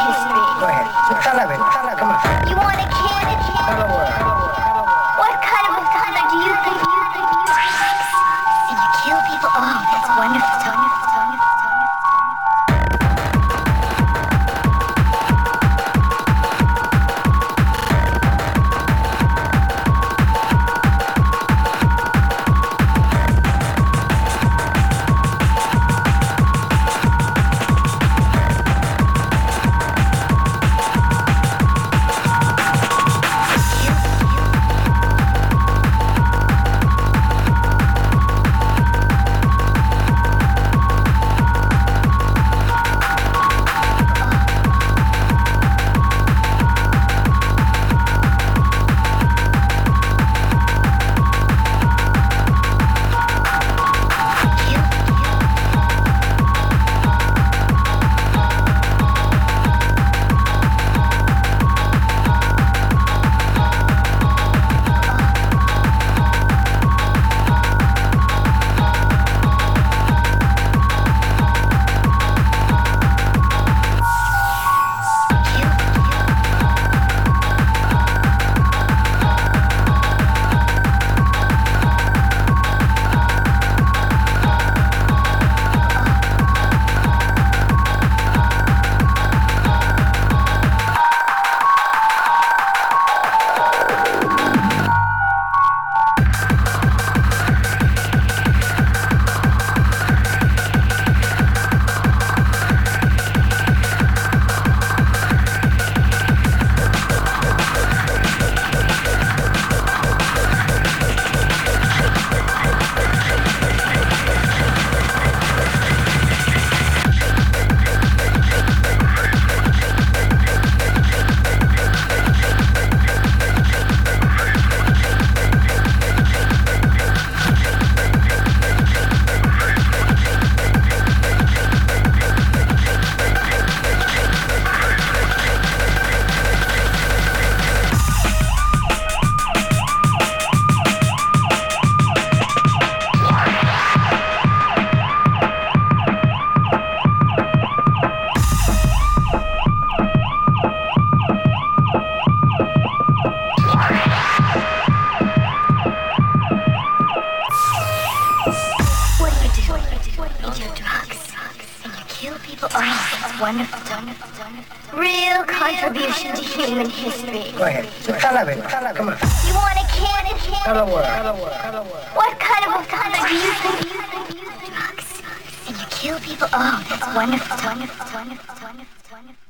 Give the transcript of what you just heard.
Go ahead. Go ahead. Go ahead. Go ahead. Wonderful, wonderful, wonderful. Real contribution to human history. Go ahead. Tell Come on. You want a candy? Tell a word. Tell a word. What kind of a kind do you think? Drugs. And you kill people? Oh, that's wonderful, wonderful, wonderful, wonderful.